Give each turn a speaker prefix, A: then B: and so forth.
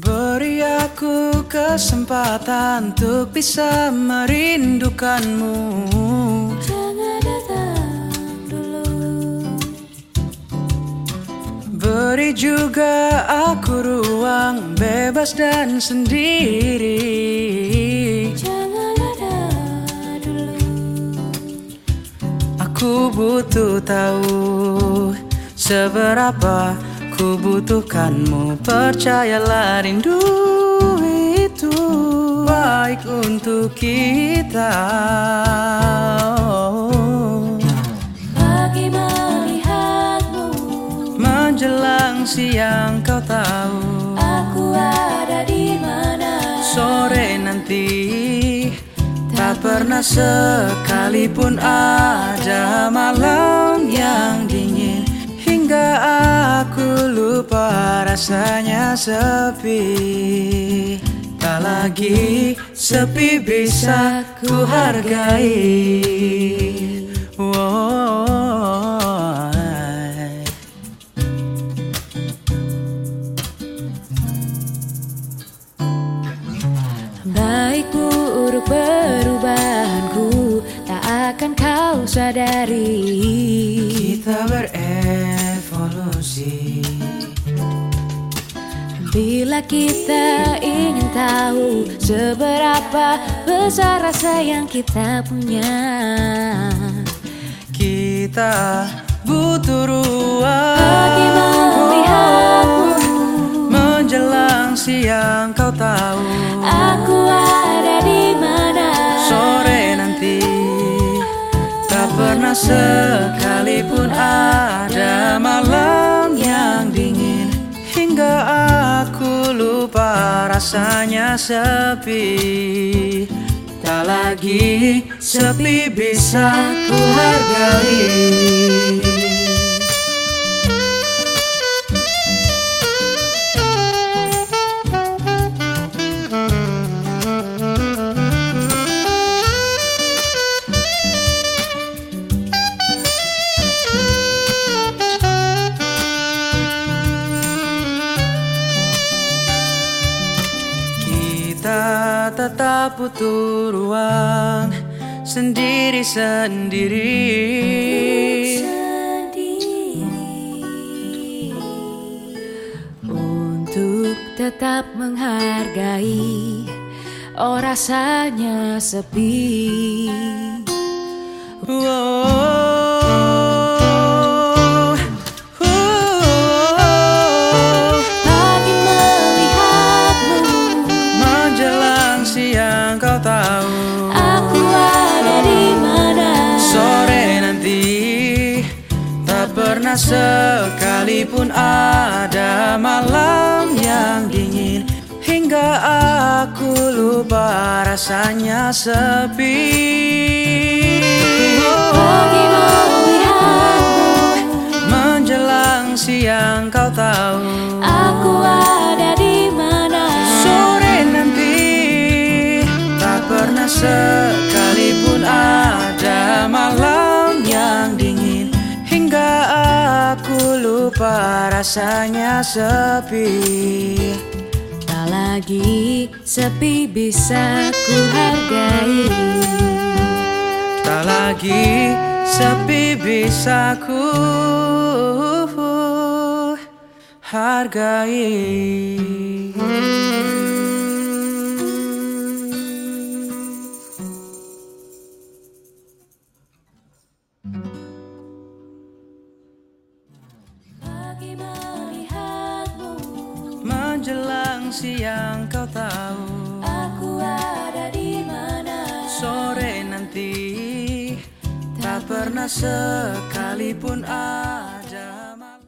A: Beri aku kesempatan untuk bisa merindukanmu.
B: Jangan datang dulu.
A: Beri juga aku ruang bebas dan sendiri butuh tahu seberapa ku butuhkanmu. Percayalah rindu itu baik untuk kita.
B: Pagi melihatmu
A: Menjelang siang kau tahu
B: Aku ada di mana.
A: Sore nanti Tak pernah sekalipun ada rasanya sepi. Tak lagi sepi bisa ku hargai. Wow.
B: Baik buruk perubahanku Tak akan kau sadari.
A: Kita berevolusi
B: Bila kita ingin tahu Seberapa besar rasa yang kita punya
A: Kita butuh ruang
B: melihatmu.
A: Menjelang siang kau tahu
B: Aku ada di mana?
A: Sore nanti. Tak pernah sekalipun ada rasanya sepi. Tak lagi sepi bisa ku hargai Kita tetap butuh ruang sendiri-sendiri
B: sendiri Untuk tetap menghargai Oh rasanya sepi
A: Wow. Pernah sekalipun ada malam yang dingin Hingga aku lupa rasanya sepi.
B: Melihatmu
A: Menjelang siang kau tahu
B: Aku ada di mana?
A: Sore nanti. Tak pernah sekalipun ada lupa rasanya sepi.
B: Tak lagi sepi bisa ku hargai.
A: Tak lagi sepi bisa ku hargai siang kau tahu.
B: Aku ada di mana?
A: Sore nanti Tak pernah sekalipun ada